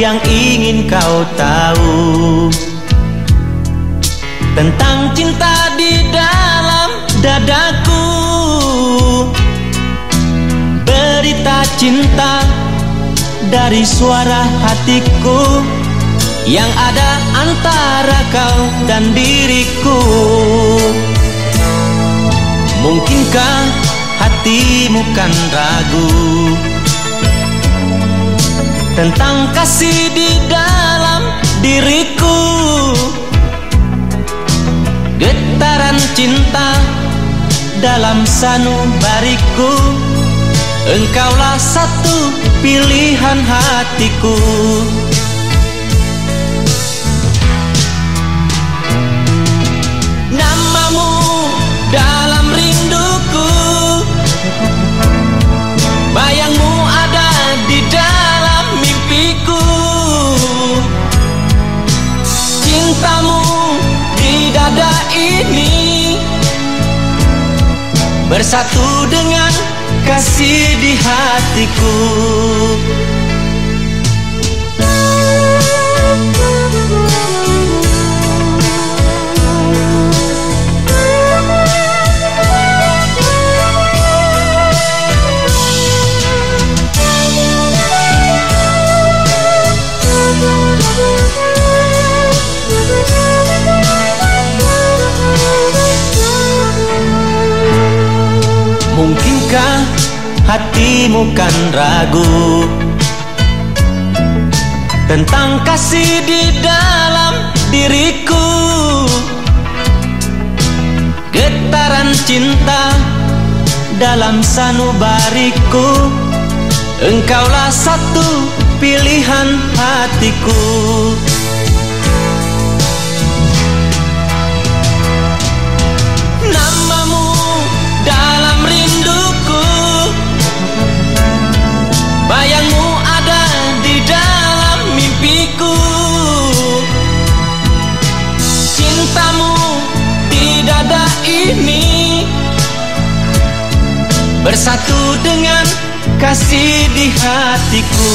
yang ingin kau tahu Tentang cinta di dalam dadaku. Berita cinta dari suara hatiku Yang ada antara kau dan diriku. Mungkinkah hatimu kan ragu tentang kasih di dalam diriku. Getaran cinta dalam sanubariku. Engkaulah satu pilihan hatiku Bersatu dengan kasih di hatiku hatimu kan ragu Tentang kasih di dalam diriku. Getaran cinta dalam sanubariku. Engkaulah satu pilihan hatiku Bersatu dengan kasih di hatiku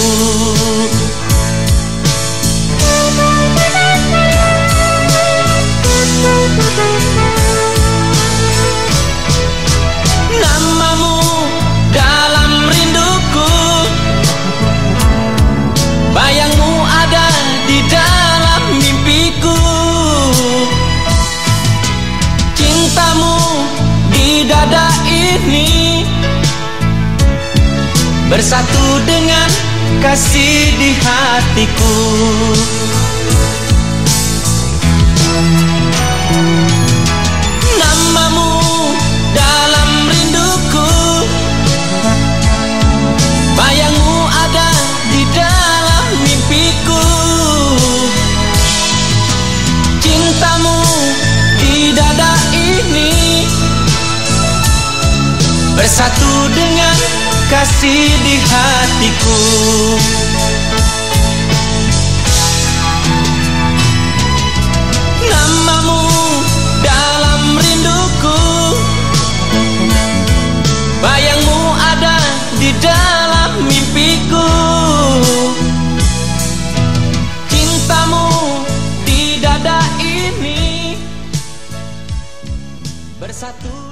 Bersatu dengan kasih di hatiku kasih di hatiku. Namamu dalam rinduku. Bayangmu ada di dalam mimpiku. Cintamu di dada ini. Bersatu